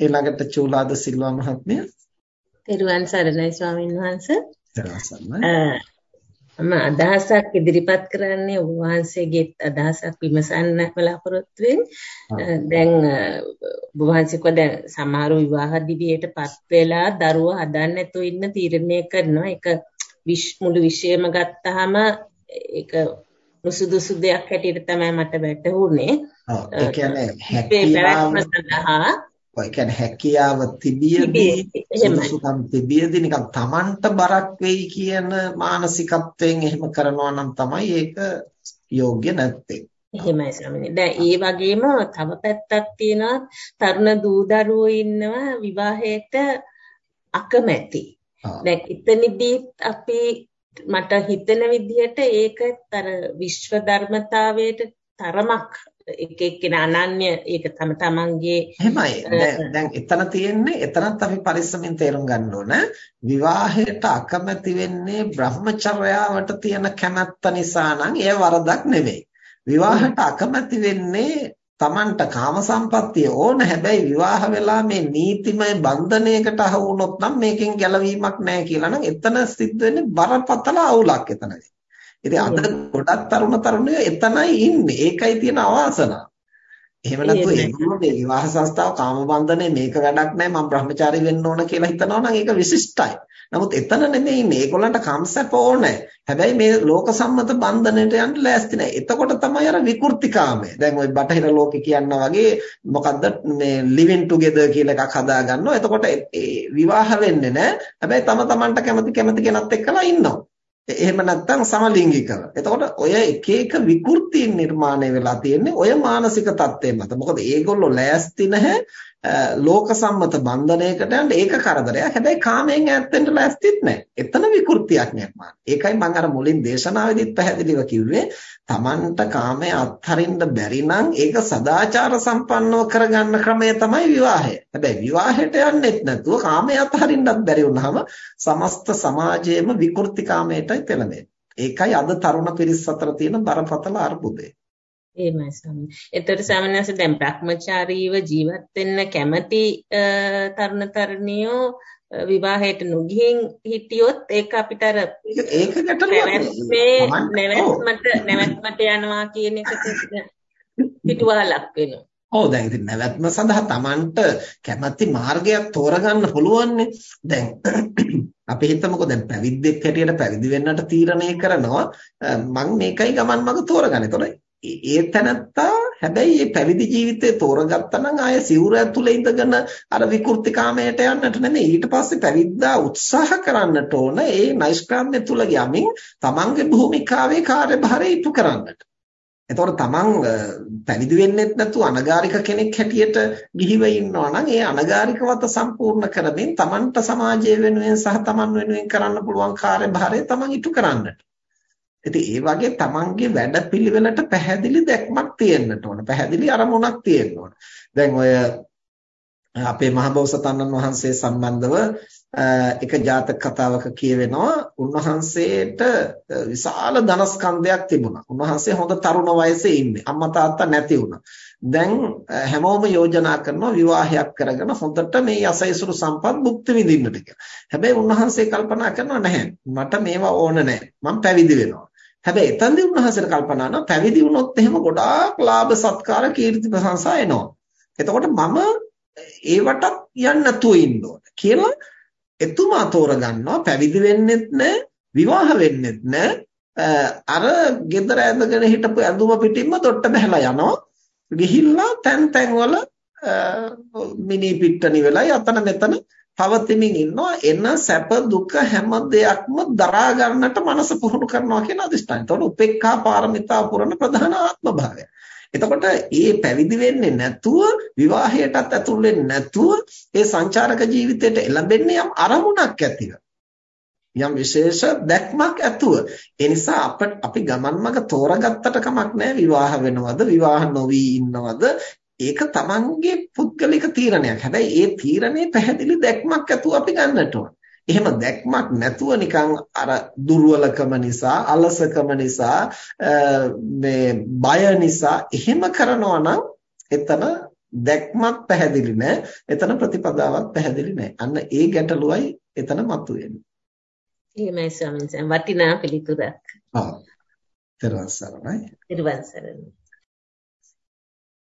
ඊළඟට චූලාද සිල්වා මහත්මිය. තෙරුවන් සරණයි ස්වාමීන් වහන්සේ. මම අදහසක් ඉදිරිපත් කරන්නේ ඔබ වහන්සේගේ අදහසක් විමසන්න බලාපොරොත්තු දැන් ඔබ වහන්සේ කව දැන් සමහර විවාහ දිවියටපත් වෙලා දරුවා හදන්න නැතුව ඉන්න තීරණය කරනවා. ඒක මුළු විශ්යම ගත්තාම ඒක නුසුදුසු දෙයක් හැටියට තමයි මට වැටහුනේ. ඔව් ඒ කියන්නේ හැකියාව සඳහා ඔය කියන්නේ හැකියාව තිබියදී සුසුකම් තිබියදී නිකන් Tamanට බරක් වෙයි කියන මානසිකත්වයෙන් එහෙම කරනවා නම් තමයි ඒක යෝග්‍ය නැත්තේ. එහෙමයි ස්වාමීනි. දැන් ඒ වගේම තව පැත්තක් තියෙනවා තරුණ දූ දරුවෝ ඉන්නවා විවාහයට අකමැති. දැන් එතනදී අපි මට හිතෙන විදිහට ඒකත් අර විශ්ව ධර්මතාවයට තරමක් එක එක්කෙනා අනන්‍ය ඒක තම තමන්ගේ එහෙමයි. දැන් එතන තියෙන්නේ එතනත් අපි පරිස්සමින් තේරුම් ගන්න ඕන. විවාහයට අකමැති වෙන්නේ Brahmacharyaවට තියෙන කැමැත්ත නිසා නම් ඒ වරදක් නෙවෙයි විවාහයට අකමැති වෙන්නේ Tamanට කාම සම්පත්තිය ඕන. හැබැයි විවාහ වෙලා මේ නීතිමය බන්ධනයකට අහු වුණොත් නම් මේකෙන් ගැලවීමක් නැහැ කියලා නම් එතන සිද්ධ වෙන්නේ බරපතල අවුලක් එතනදී. ඉතින් අද ගොඩක් තරුණ තරුණියෝ එතනයි ඉන්නේ. ඒකයි තියෙන අවාසනාව. එහෙම නැත්නම් ඒගොල්ලෝ මේ විවාහ සංස්ථාව කාම බන්ධනේ මේක වැඩක් නැහැ මම බ්‍රහ්මචාරී වෙන්න ඕන කියලා හිතනවා නම් ඒක විශිෂ්ටයි. නමුත් එතන නෙමෙයි ඉන්නේ. ඒගොල්ලන්ට කම්සප් ඕනේ. හැබැයි මේ ලෝක සම්මත බන්ධනයට යන්න ලෑස්ති නැහැ. එතකොට තමයි අර විකෘතිකාමය. දැන් ওই බටහිර ලෝකේ කියනා වගේ මොකද්ද මේ living together කියලා එකක් හදා ගන්නවා. එතකොට විවාහ වෙන්නේ නැහැ. හැබැයි තම තමන්ට කැමති කැමති කෙනත් එක්කලා ඉන්නවා. එහෙම නැත්නම් සමලිංගිකව. එතකොට ඔය එක එක විකෘති නිර්මාණය වෙලා තියෙන්නේ ඔය මානසික தත්ත්වය මත. මොකද ඒගොල්ලෝ ලෑස්ති නැහැ ලෝක සම්මත බන්ධනයකට යන්න ඒක කරදරයක්. හැබැයි කාමයෙන් ඈත් වෙන්න ලෑස්තිත් නැහැ. එතන විකෘතියක් නිර්මාණ. ඒකයි මම අර මුලින් දේශනාවේදීත් පැහැදිලිව කිව්වේ Tamanට කාමයේ අත්හරින්න බැරි නම් ඒක සදාචාර සම්පන්නව කරගන්න ක්‍රමය තමයි විවාහය. හැබැයි විවාහයට යන්නෙත් නැතුව කාමයේ අත්හරින්නත් බැරි වුනහම සමස්ත සමාජයේම විකෘති කාමයටයි පෙළඹෙන්නේ. ඒකයි අද තරුණ පිරිස් අතර තියෙන බරපතල අර්බුදය. එහෙමයි ස්වාමීනි. එතකොට ස්වාමීනි දැන් භ්‍රමචාරීව ජීවත් වෙන්න කැමති තරුණ තරුණියෝ විවාහයට නොගිහින් හිටියොත් ඒක අපිට අර ඒක ගැටලුවක් නැවැත්මට නැවැත්මට යනවා කියන එකට පිටුවහලක් වෙනවා. ඔව් දැන් ඉතින් නැවැත්ම සඳහා Tamanට කැමැති මාර්ගයක් තෝරගන්න පුළුවන්නේ. දැන් අපි හිතමුකෝ දැන් පැවිද්දෙක් හැටියට පැවිදි වෙන්නට තීරණය කරනවා මම මේකයි ගමන් මඟ තෝරගන්නේ. එතකොට ඒ තැනත්තා හැබැයි මේ පැවිදි ජීවිතේ තෝරගත්තා නම් ආය සිවුර ඇතුලේ ඉඳගෙන අර විකෘතිකාමයට යන්නට නෙමෙයි ඊට පස්සේ පැවිද්දා උත්සාහ කරන්නට ඕන ඒ නෛෂ්ක්‍රාම්‍ය තුල යමින් තමන්ගේ භූමිකාවේ කාර්යභාරය ඉටු කරන්නට. එතකොට තමන් පැවිදි වෙන්නෙත් නැතුව අනගාരിക කෙනෙක් හැටියට ගිහිව ඉන්නවා නම් ඒ අනගාരിക වත සම්පූර්ණ කරමින් තමන්ට සමාජය වෙනුවෙන් සහ තමන් වෙනුවෙන් කරන්න පුළුවන් කාර්යභාරය තමන් ඉටු කරන්නට. ඉතින් ඒ වගේ තමන්ගේ වැඩපිළිවෙලට පැහැදිලි දැක්මක් තියෙන්නට ඕන. පැහැදිලි අරමුණක් තියෙන්න ඕන. දැන් ඔය අපේ මහබෝසතාණන් වහන්සේ සම්බන්ධව එක ජාතක කතාවක කියවෙනවා උන්වහන්සේට විශාල ධනස්කන්ධයක් තිබුණා. උන්වහන්සේ හොඳ තරුණ වයසේ ඉන්නේ. අම්මා තාත්තා නැති වුණා. දැන් හැමෝම යෝජනා කරනවා විවාහයක් කරගෙන හොඳට මේ යසයිසුරු සම්පත් භුක්ති විඳින්නට කියලා. හැබැයි උන්වහන්සේ කල්පනා කරනවා නැහැ. මට මේවා ඕන නැහැ. මම පැවිදි වෙනවා. හැබැයි එතනදී උන්වහන්සේට කල්පනා කරනවා පැවිදි වුණොත් එහෙම ගොඩාක් ලාභ සත්කාර කීර්ති ප්‍රශංසා එනවා. එතකොට මම ඒවටත් යන්න නැතුව ඉන්න ඕන කියලා එතුමා තෝරගන්නවා. පැවිදි වෙන්නෙත් නැහැ විවාහ වෙන්නෙත් නැහැ අර ගෙදර ඇඳගෙන හිටපු ඇඳුම පිටින්ම තොට්ට බහලා යනවා. ගිහිල්ලා තැන් තැන් වල මිනි පිට්ටනි වෙලයි අතන මෙතන පවතිමින් ඉන්නවා එන සැප දුක හැම දෙයක්ම දරා ගන්නට මනස පුහුණු කරනවා කියන අදිෂ්ඨානය. එතකොට උපේක්ඛා පාරමිතා පුරන ප්‍රධාන ආත්ම භාවය. එතකොට ඒ පැවිදි වෙන්නේ නැතුව විවාහයටත් ඇතුල් වෙන්නේ නැතුව ඒ සංචාරක ජීවිතයට එළඹෙන්නේ යම් අරමුණක් ඇතිව. යම් විශේෂ දැක්මක් ඇතුව. ඒ නිසා අපි ගමන් මඟ තෝරගත්තට කමක් නැහැ විවාහ වෙනවද විවාහ නොවි ඉන්නවද ඒක තමන්ගේ පුද්ගලික තීරණයක්. හැබැයි ඒ තීරණේ පැහැදිලි දැක්මක් ඇතුව අපි ගන්නට ඕන. එහෙම දැක්මක් නැතුව නිකන් අර දුර්වලකම නිසා, අලසකම නිසා, මේ බය නිසා එහෙම කරනවා නම් එතන දැක්මක් පැහැදිලි නැහැ. එතන ප්‍රතිපදාවක් පැහැදිලි නැහැ. අන්න ඒ ගැටලුවයි එතන මතුවෙන්නේ. එහෙමයි ස්වාමීන් වහන්සේ. වටිනා පිළිතුරක්. සරණයි. ත්වන් සරණයි.